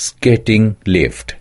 skating lift